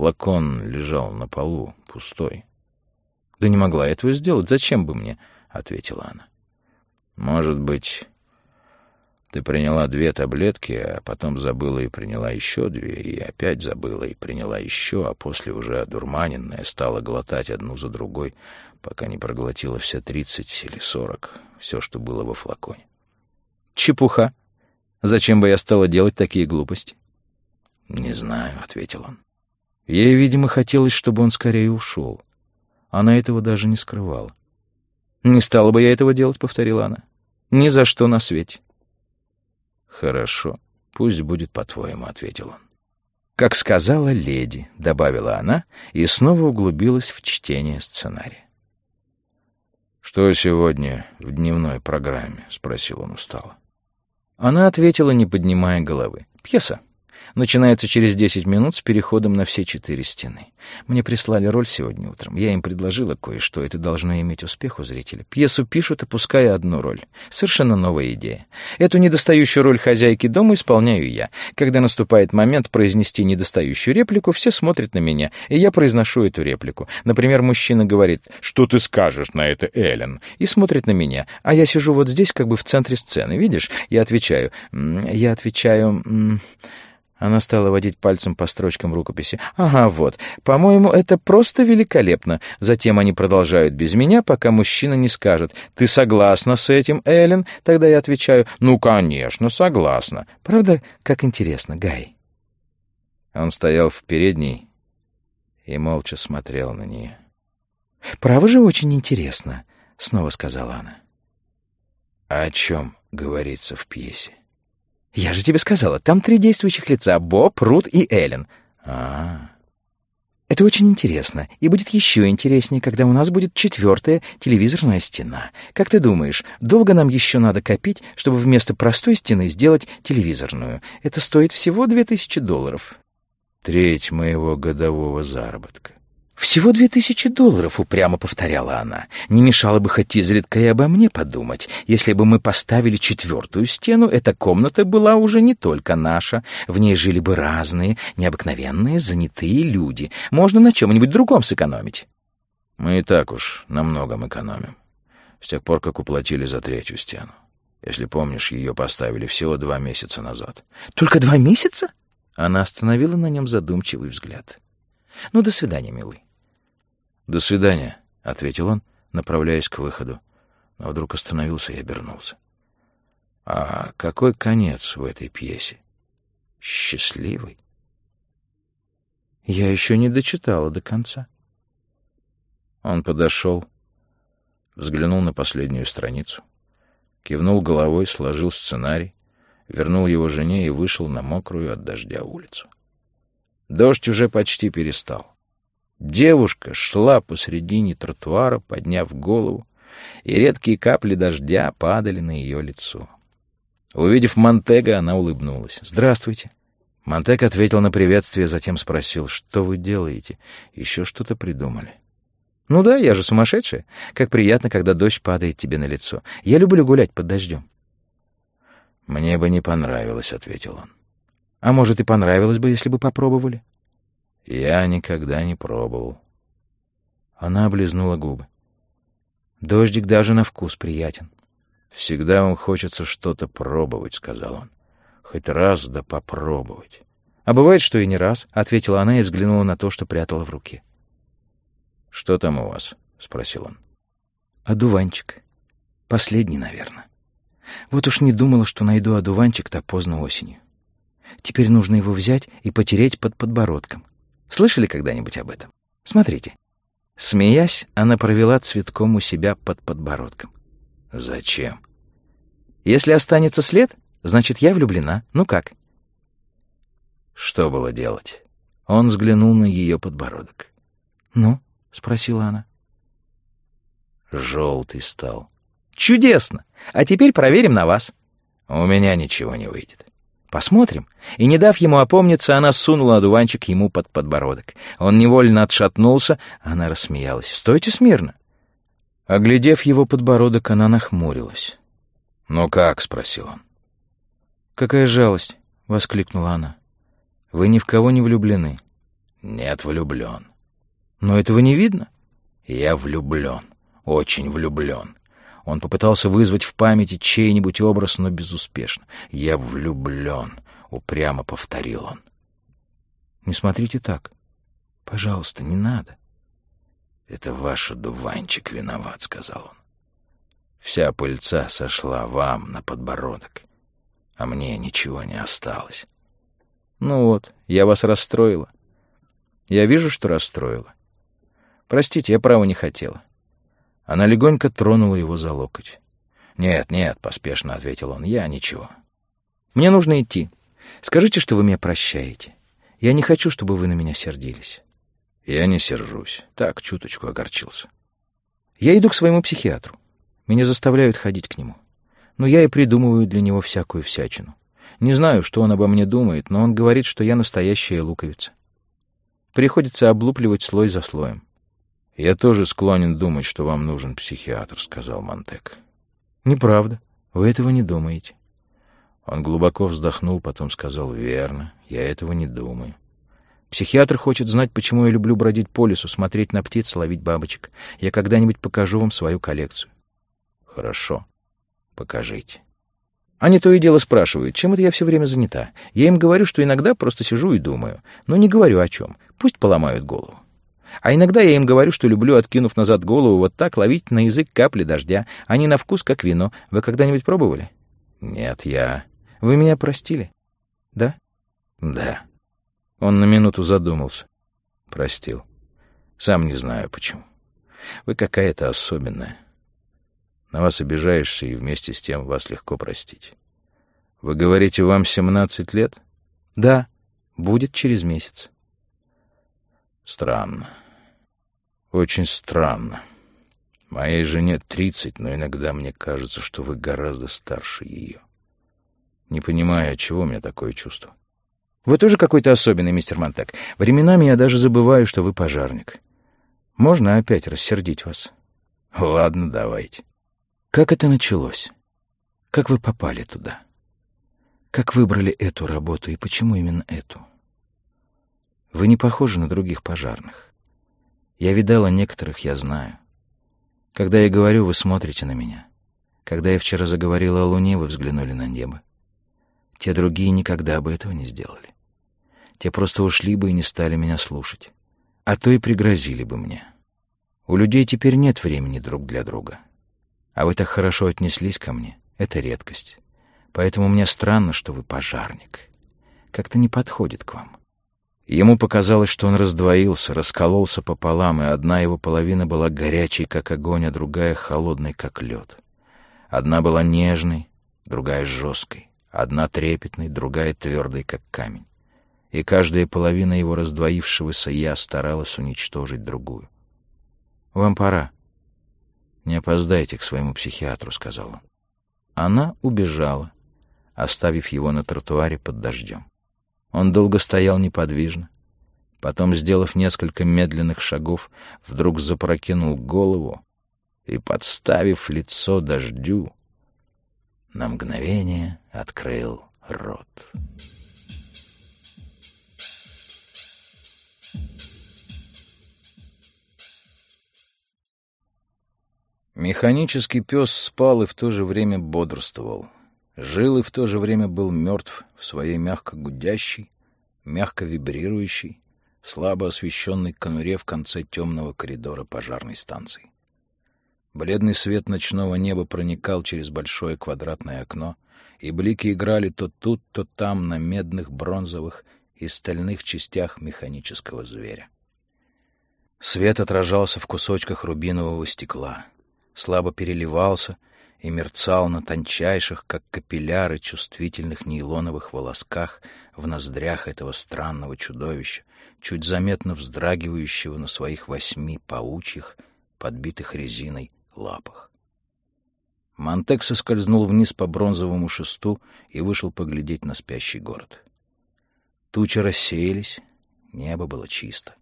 Флакон лежал на полу, пустой. «Да не могла я этого сделать. Зачем бы мне?» — ответила она. «Может быть, ты приняла две таблетки, а потом забыла и приняла еще две, и опять забыла и приняла еще, а после уже одурманенная стала глотать одну за другой, пока не проглотила все тридцать или сорок, все, что было во флаконе. Чепуха. Зачем бы я стала делать такие глупости? «Не знаю», — ответил он. Ей, видимо, хотелось, чтобы он скорее ушел. Она этого даже не скрывала. «Не стала бы я этого делать», — повторила она. «Ни за что на свете». «Хорошо, пусть будет по-твоему», — ответил он. «Как сказала леди», — добавила она и снова углубилась в чтение сценария. «Что сегодня в дневной программе?» — спросил он устало. Она ответила, не поднимая головы. «Пьеса начинается через 10 минут с переходом на все четыре стены. Мне прислали роль сегодня утром. Я им предложила кое-что. Это должно иметь успех у зрителя. Пьесу пишут, опуская одну роль. Совершенно новая идея. Эту недостающую роль хозяйки дома исполняю я. Когда наступает момент произнести недостающую реплику, все смотрят на меня, и я произношу эту реплику. Например, мужчина говорит «Что ты скажешь на это, Эллен?» и смотрит на меня, а я сижу вот здесь, как бы в центре сцены. Видишь? Я отвечаю. Я отвечаю... Она стала водить пальцем по строчкам рукописи. «Ага, вот. По-моему, это просто великолепно. Затем они продолжают без меня, пока мужчина не скажет. Ты согласна с этим, Эллен?» Тогда я отвечаю. «Ну, конечно, согласна». Правда, как интересно, Гай?» Он стоял в передней и молча смотрел на нее. «Право же очень интересно», — снова сказала она. «А «О чем говорится в пьесе?» Я же тебе сказала, там три действующих лица — Боб, Рут и Эллен. А, -а, а Это очень интересно, и будет еще интереснее, когда у нас будет четвертая телевизорная стена. Как ты думаешь, долго нам еще надо копить, чтобы вместо простой стены сделать телевизорную? Это стоит всего две тысячи долларов. Треть моего годового заработка. «Всего две тысячи долларов», — упрямо повторяла она. «Не мешало бы хоть изредка и обо мне подумать. Если бы мы поставили четвертую стену, эта комната была уже не только наша. В ней жили бы разные, необыкновенные, занятые люди. Можно на чем-нибудь другом сэкономить». «Мы и так уж на многом экономим. С тех пор, как уплатили за третью стену. Если помнишь, ее поставили всего два месяца назад». «Только два месяца?» Она остановила на нем задумчивый взгляд. «Ну, до свидания, милый. «До свидания», — ответил он, направляясь к выходу, но вдруг остановился и обернулся. «А какой конец в этой пьесе? Счастливый?» «Я еще не дочитала до конца». Он подошел, взглянул на последнюю страницу, кивнул головой, сложил сценарий, вернул его жене и вышел на мокрую от дождя улицу. Дождь уже почти перестал. Девушка шла посредине тротуара, подняв голову, и редкие капли дождя падали на ее лицо. Увидев Монтега, она улыбнулась. «Здравствуйте». Монтег ответил на приветствие, затем спросил, «Что вы делаете? Еще что-то придумали?» «Ну да, я же сумасшедшая. Как приятно, когда дождь падает тебе на лицо. Я люблю гулять под дождем». «Мне бы не понравилось», — ответил он. «А может, и понравилось бы, если бы попробовали?» Я никогда не пробовал. Она облизнула губы. Дождик даже на вкус приятен. Всегда вам хочется что-то пробовать, сказал он. Хоть раз да попробовать. А бывает, что и не раз, ответила она и взглянула на то, что прятала в руке. Что там у вас? спросил он. Одуванчик. Последний, наверное. Вот уж не думала, что найду одуванчик-то поздно осенью. Теперь нужно его взять и потереть под подбородком. Слышали когда-нибудь об этом? Смотрите. Смеясь, она провела цветком у себя под подбородком. Зачем? Если останется след, значит, я влюблена. Ну как? Что было делать? Он взглянул на ее подбородок. «Ну?» — спросила она. Желтый стал. «Чудесно! А теперь проверим на вас». «У меня ничего не выйдет». Посмотрим. И не дав ему опомниться, она сунула одуванчик ему под подбородок. Он невольно отшатнулся, она рассмеялась. «Стойте смирно!» Оглядев его подбородок, она нахмурилась. «Ну как?» — спросил он. «Какая жалость!» — воскликнула она. «Вы ни в кого не влюблены». Нет, влюблен. Но этого не видно. Я влюблен. Очень влюблен. Он попытался вызвать в памяти чей-нибудь образ, но безуспешно. «Я влюблен», — упрямо повторил он. «Не смотрите так. Пожалуйста, не надо». «Это ваш одуванчик виноват», — сказал он. «Вся пыльца сошла вам на подбородок, а мне ничего не осталось». «Ну вот, я вас расстроила. Я вижу, что расстроила. Простите, я право не хотела. Она легонько тронула его за локоть. «Нет, нет», — поспешно ответил он, — «я ничего». «Мне нужно идти. Скажите, что вы меня прощаете. Я не хочу, чтобы вы на меня сердились». «Я не сержусь. Так, чуточку огорчился». «Я иду к своему психиатру. Меня заставляют ходить к нему. Но я и придумываю для него всякую всячину. Не знаю, что он обо мне думает, но он говорит, что я настоящая луковица. Приходится облупливать слой за слоем. «Я тоже склонен думать, что вам нужен психиатр», — сказал Монтек. «Неправда. Вы этого не думаете». Он глубоко вздохнул, потом сказал, «Верно, я этого не думаю». «Психиатр хочет знать, почему я люблю бродить по лесу, смотреть на птиц, ловить бабочек. Я когда-нибудь покажу вам свою коллекцию». «Хорошо. Покажите». Они то и дело спрашивают, чем это я все время занята. Я им говорю, что иногда просто сижу и думаю. Но не говорю о чем. Пусть поломают голову. А иногда я им говорю, что люблю, откинув назад голову, вот так ловить на язык капли дождя. Они на вкус как вино. Вы когда-нибудь пробовали? Нет, я... Вы меня простили? Да? Да. Он на минуту задумался. Простил. Сам не знаю, почему. Вы какая-то особенная. На вас обижаешься, и вместе с тем вас легко простить. Вы говорите, вам семнадцать лет? Да, будет через месяц. Странно. Очень странно. Моей жене тридцать, но иногда мне кажется, что вы гораздо старше ее. Не понимаю, от чего у меня такое чувство. Вы тоже какой-то особенный, мистер Монтек. Временами я даже забываю, что вы пожарник. Можно опять рассердить вас? Ладно, давайте. Как это началось? Как вы попали туда? Как выбрали эту работу и почему именно эту? Вы не похожи на других пожарных. Я видала некоторых, я знаю. Когда я говорю, вы смотрите на меня. Когда я вчера заговорила о Луне, вы взглянули на небо. Те другие никогда бы этого не сделали. Те просто ушли бы и не стали меня слушать. А то и пригрозили бы мне. У людей теперь нет времени друг для друга. А вы так хорошо отнеслись ко мне. Это редкость. Поэтому мне странно, что вы пожарник. Как-то не подходит к вам. Ему показалось, что он раздвоился, раскололся пополам, и одна его половина была горячей, как огонь, а другая — холодной, как лед. Одна была нежной, другая — жесткой, одна — трепетной, другая — твердой, как камень. И каждая половина его раздвоившегося «я» старалась уничтожить другую. «Вам пора. Не опоздайте к своему психиатру», — сказал он. Она убежала, оставив его на тротуаре под дождем. Он долго стоял неподвижно. Потом, сделав несколько медленных шагов, вдруг запрокинул голову и, подставив лицо дождю, на мгновение открыл рот. Механический пес спал и в то же время бодрствовал жил и в то же время был мертв в своей мягко гудящей, мягко вибрирующей, слабо освещенной конуре в конце темного коридора пожарной станции. Бледный свет ночного неба проникал через большое квадратное окно, и блики играли то тут, то там на медных, бронзовых и стальных частях механического зверя. Свет отражался в кусочках рубинового стекла, слабо переливался — и мерцал на тончайших, как капилляры, чувствительных нейлоновых волосках в ноздрях этого странного чудовища, чуть заметно вздрагивающего на своих восьми паучьих, подбитых резиной, лапах. Монтек соскользнул вниз по бронзовому шесту и вышел поглядеть на спящий город. Тучи рассеялись, небо было чисто.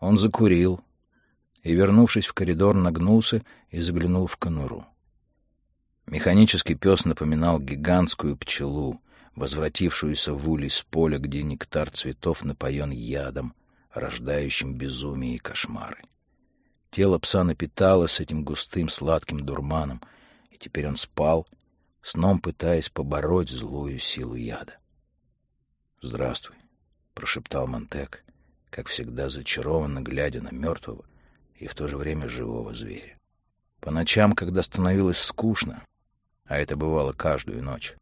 Он закурил и, вернувшись в коридор, нагнулся и заглянул в конуру. Механический пес напоминал гигантскую пчелу, возвратившуюся в улей с поля, где нектар цветов напоен ядом, рождающим безумие и кошмары. Тело пса напиталось этим густым сладким дурманом, и теперь он спал, сном пытаясь побороть злую силу яда. «Здравствуй», — прошептал Монтек, как всегда зачарованно глядя на мертвого и в то же время живого зверя. По ночам, когда становилось скучно, а это бывало каждую ночь,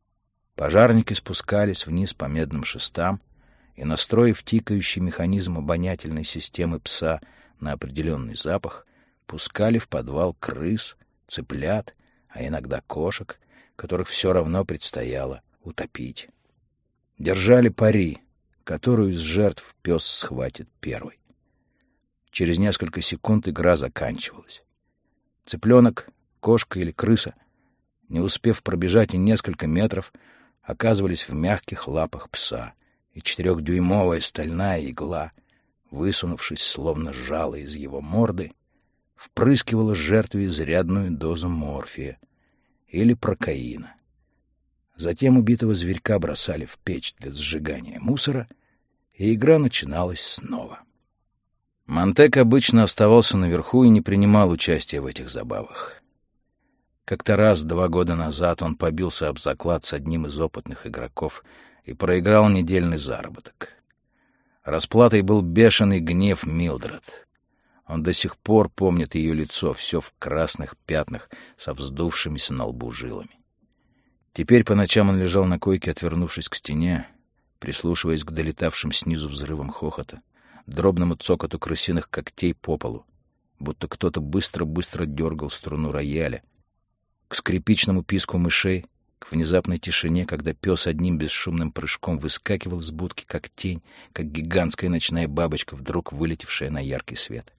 пожарники спускались вниз по медным шестам и, настроив тикающий механизм обонятельной системы пса на определенный запах, пускали в подвал крыс, цыплят, а иногда кошек, которых все равно предстояло утопить. Держали пари, которую из жертв пес схватит первый. Через несколько секунд игра заканчивалась. Цыпленок, кошка или крыса, не успев пробежать и несколько метров, оказывались в мягких лапах пса, и четырехдюймовая стальная игла, высунувшись словно жало из его морды, впрыскивала жертве изрядную дозу морфия или прокаина. Затем убитого зверька бросали в печь для сжигания мусора, и игра начиналась снова. Монтек обычно оставался наверху и не принимал участия в этих забавах. Как-то раз, два года назад, он побился об заклад с одним из опытных игроков и проиграл недельный заработок. Расплатой был бешеный гнев Милдред. Он до сих пор помнит ее лицо, все в красных пятнах, со вздувшимися на лбу жилами. Теперь по ночам он лежал на койке, отвернувшись к стене, прислушиваясь к долетавшим снизу взрывам хохота, дробному цокоту крысиных когтей по полу, будто кто-то быстро-быстро дергал струну рояля, к скрипичному писку мышей, к внезапной тишине, когда пес одним бесшумным прыжком выскакивал из будки, как тень, как гигантская ночная бабочка, вдруг вылетевшая на яркий свет.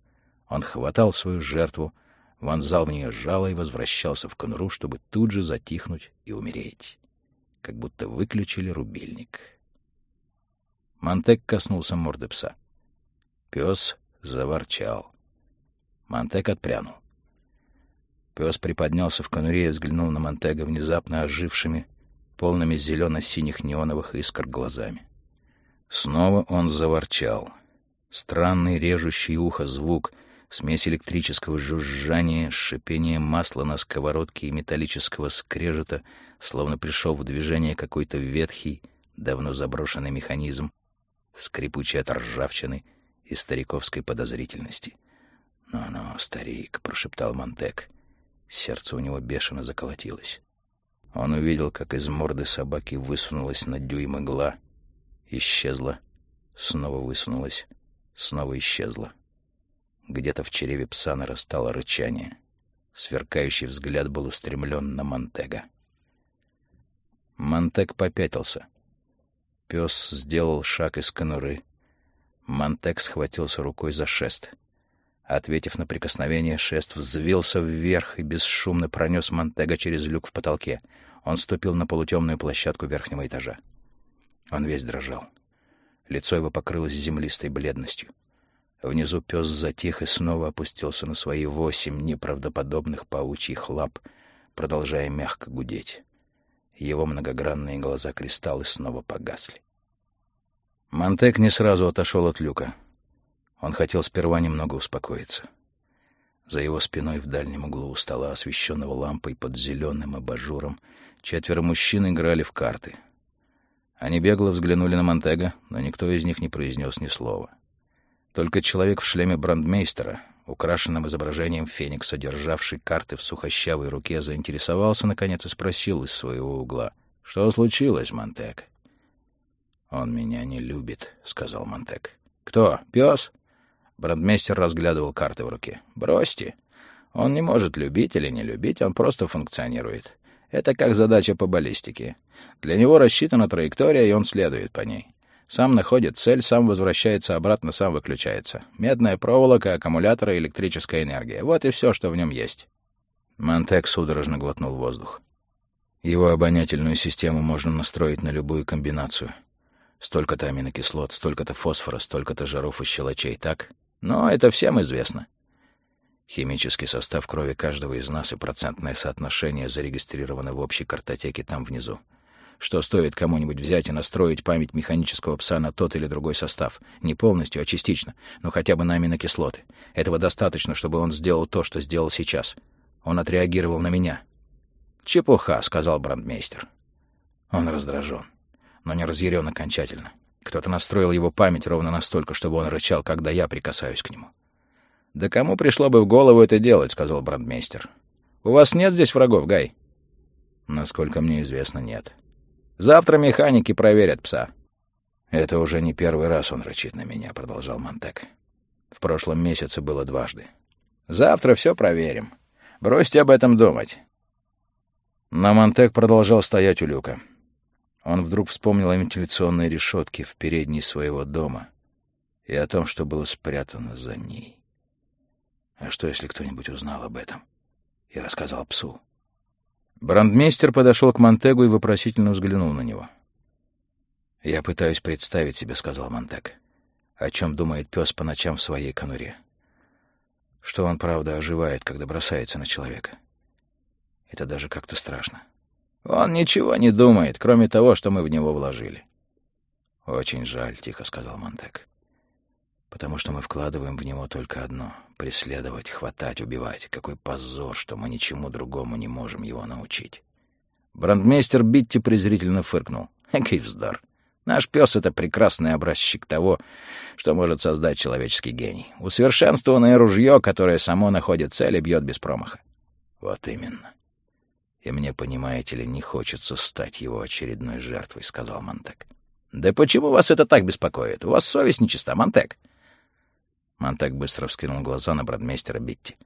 Он хватал свою жертву, вонзал в нее жало и возвращался в конуру, чтобы тут же затихнуть и умереть. Как будто выключили рубильник. Монтек коснулся морды пса. Пес заворчал. Монтек отпрянул. Пес приподнялся в конуре и взглянул на Монтега внезапно ожившими, полными зелено-синих неоновых искр глазами. Снова он заворчал. Странный режущий ухо звук, смесь электрического жужжания, шипения масла на сковородке и металлического скрежета, словно пришел в движение какой-то ветхий, давно заброшенный механизм, скрипучий от ржавчины и стариковской подозрительности. «Ну-ну, старик», — прошептал Монтек, — Сердце у него бешено заколотилось. Он увидел, как из морды собаки высунулась на дюйм игла, исчезла, снова высунулась, снова исчезла. Где-то в чреве пса нарастало рычание. Сверкающий взгляд был устремлен на Монтега. Монтег попятился. Пес сделал шаг из конуры. Монтег схватился рукой за шест — Ответив на прикосновение, шест взвился вверх и бесшумно пронес Монтега через люк в потолке. Он ступил на полутемную площадку верхнего этажа. Он весь дрожал. Лицо его покрылось землистой бледностью. Внизу пес затих и снова опустился на свои восемь неправдоподобных паучьих лап, продолжая мягко гудеть. Его многогранные глаза кристаллы снова погасли. Монтек не сразу отошел от люка. Он хотел сперва немного успокоиться. За его спиной в дальнем углу у стола, освещенного лампой под зеленым абажуром, четверо мужчин играли в карты. Они бегло взглянули на Монтега, но никто из них не произнес ни слова. Только человек в шлеме брандмейстера, украшенном изображением феникса, державший карты в сухощавой руке, заинтересовался, наконец, и спросил из своего угла. «Что случилось, Монтег?» «Он меня не любит», — сказал Монтег. «Кто? Пес?» Брандмейстер разглядывал карты в руке. «Бросьте. Он не может любить или не любить, он просто функционирует. Это как задача по баллистике. Для него рассчитана траектория, и он следует по ней. Сам находит цель, сам возвращается обратно, сам выключается. Медная проволока, аккумуляторы, электрическая энергия. Вот и все, что в нем есть». Монтек судорожно глотнул воздух. Его обонятельную систему можно настроить на любую комбинацию. Столько-то аминокислот, столько-то фосфора, столько-то жаров и щелочей, так? Но это всем известно. Химический состав крови каждого из нас и процентное соотношение зарегистрированы в общей картотеке там внизу. что стоит кому-нибудь взять и настроить память механического пса на тот или другой состав. Не полностью, а частично, но хотя бы на аминокислоты. Этого достаточно, чтобы он сделал то, что сделал сейчас. Он отреагировал на меня. «Чепуха», — сказал брандмейстер. Он раздражен, но не разъярен окончательно. Кто-то настроил его память ровно настолько, чтобы он рычал, когда я прикасаюсь к нему. «Да кому пришло бы в голову это делать?» — сказал брандмейстер. «У вас нет здесь врагов, Гай?» «Насколько мне известно, нет». «Завтра механики проверят пса». «Это уже не первый раз он рычит на меня», — продолжал Монтек. «В прошлом месяце было дважды». «Завтра все проверим. Бросьте об этом думать». Но Монтек продолжал стоять у люка. Он вдруг вспомнил о вентиляционной решетке в передней своего дома и о том, что было спрятано за ней. А что, если кто-нибудь узнал об этом и рассказал псу? Брандмейстер подошел к Монтегу и вопросительно взглянул на него. «Я пытаюсь представить себе», — сказал Монтег, — «о чем думает пес по ночам в своей конуре. Что он, правда, оживает, когда бросается на человека. Это даже как-то страшно». «Он ничего не думает, кроме того, что мы в него вложили». «Очень жаль», — тихо сказал Монтег потому что мы вкладываем в него только одно — преследовать, хватать, убивать. Какой позор, что мы ничему другому не можем его научить. Брандмейстер Битти презрительно фыркнул. Экий вздор. Наш пес — это прекрасный образчик того, что может создать человеческий гений. Усовершенствованное ружье, которое само находит цель и бьет без промаха. Вот именно. И мне, понимаете ли, не хочется стать его очередной жертвой, — сказал Монтек. Да почему вас это так беспокоит? У вас совесть нечиста, Монтек. Монтек быстро вскинул глаза на бродмейстера Битти.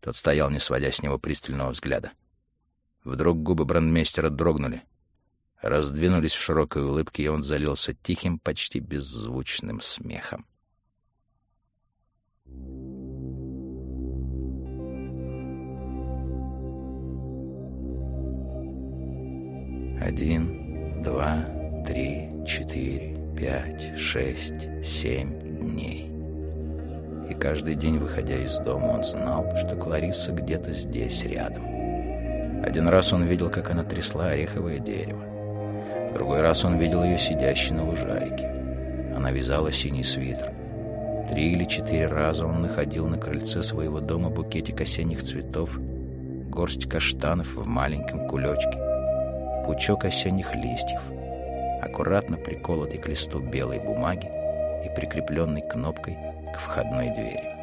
Тот стоял, не сводя с него пристального взгляда. Вдруг губы брандмейстера дрогнули, раздвинулись в широкой улыбке, и он залился тихим, почти беззвучным смехом. Один, два, три, четыре, пять, шесть, семь дней и каждый день, выходя из дома, он знал, что Клариса где-то здесь, рядом. Один раз он видел, как она трясла ореховое дерево. В другой раз он видел ее сидящей на лужайке. Она вязала синий свитер. Три или четыре раза он находил на крыльце своего дома букетик осенних цветов, горсть каштанов в маленьком кулечке, пучок осенних листьев, аккуратно приколотый к листу белой бумаги и прикрепленный кнопкой к входной двери.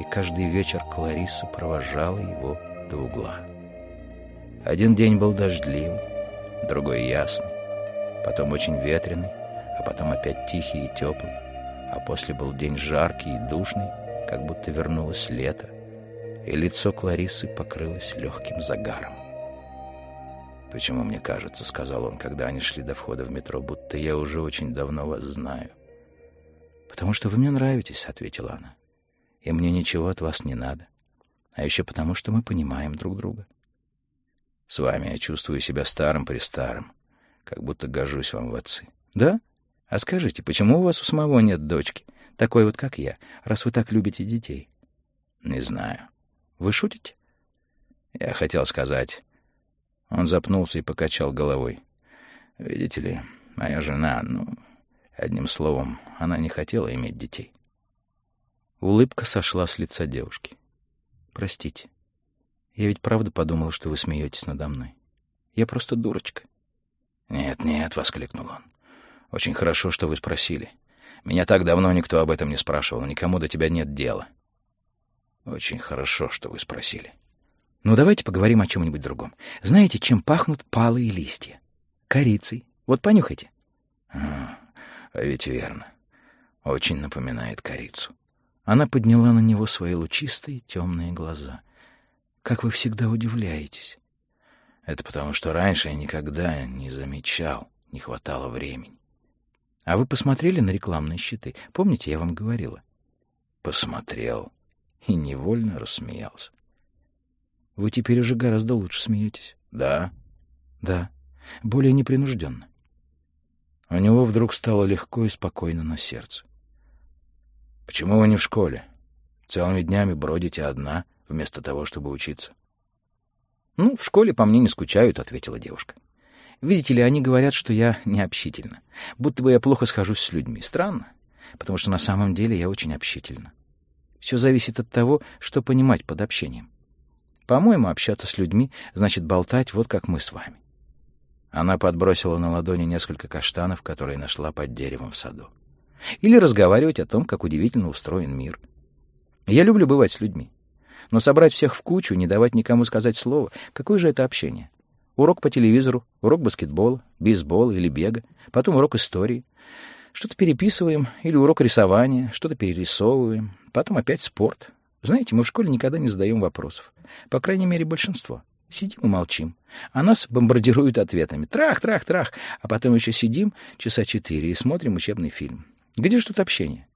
И каждый вечер Клариса провожала его до угла. Один день был дождливый, другой ясный, потом очень ветреный, а потом опять тихий и теплый, а после был день жаркий и душный, как будто вернулось лето, и лицо Кларисы покрылось легким загаром. «Почему мне кажется, — сказал он, когда они шли до входа в метро, — будто я уже очень давно вас знаю. «Потому что вы мне нравитесь», — ответила она. «И мне ничего от вас не надо. А еще потому, что мы понимаем друг друга». «С вами я чувствую себя старым-престарым, как будто гожусь вам в отцы». «Да? А скажите, почему у вас у самого нет дочки, такой вот, как я, раз вы так любите детей?» «Не знаю». «Вы шутите?» Я хотел сказать... Он запнулся и покачал головой. «Видите ли, моя жена, ну, Одним словом, она не хотела иметь детей. Улыбка сошла с лица девушки. «Простите. Я ведь правда подумала, что вы смеетесь надо мной. Я просто дурочка». «Нет, нет», — воскликнул он. «Очень хорошо, что вы спросили. Меня так давно никто об этом не спрашивал, никому до тебя нет дела». «Очень хорошо, что вы спросили». «Ну, давайте поговорим о чем-нибудь другом. Знаете, чем пахнут палые листья? Корицей. Вот понюхайте». А, а ведь верно. Очень напоминает корицу. Она подняла на него свои лучистые темные глаза. «Как вы всегда удивляетесь!» «Это потому, что раньше я никогда не замечал, не хватало времени». «А вы посмотрели на рекламные щиты? Помните, я вам говорила?» «Посмотрел» и невольно рассмеялся. «Вы теперь уже гораздо лучше смеетесь». «Да?» «Да. Более непринужденно. У него вдруг стало легко и спокойно на сердце. «Почему вы не в школе? Целыми днями бродите одна, вместо того, чтобы учиться?» «Ну, в школе по мне не скучают», — ответила девушка. Видите ли, они говорят, что я необщительна. Будто бы я плохо схожусь с людьми. Странно, потому что на самом деле я очень общительна. Все зависит от того, что понимать под общением. По-моему, общаться с людьми значит болтать вот как мы с вами. Она подбросила на ладони несколько каштанов, которые нашла под деревом в саду. Или разговаривать о том, как удивительно устроен мир. Я люблю бывать с людьми. Но собрать всех в кучу, не давать никому сказать слово, какое же это общение? Урок по телевизору, урок баскетбола, бейсбола или бега, потом урок истории. Что-то переписываем, или урок рисования, что-то перерисовываем, потом опять спорт. Знаете, мы в школе никогда не задаем вопросов. По крайней мере, большинство. Сидим и молчим. А нас бомбардируют ответами. Трах, трах, трах. А потом еще сидим часа четыре и смотрим учебный фильм. Где же тут общение?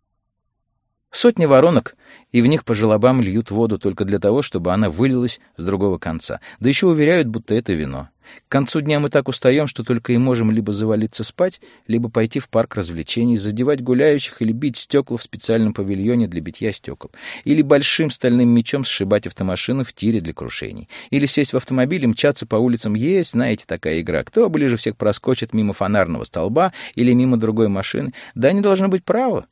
Сотни воронок, и в них по желобам льют воду только для того, чтобы она вылилась с другого конца. Да еще уверяют, будто это вино. К концу дня мы так устаем, что только и можем либо завалиться спать, либо пойти в парк развлечений, задевать гуляющих или бить стекла в специальном павильоне для битья стекол, или большим стальным мечом сшибать автомашины в тире для крушений, или сесть в автомобиль и мчаться по улицам. Есть, знаете, такая игра. Кто ближе всех проскочит мимо фонарного столба или мимо другой машины? Да они должны быть правы.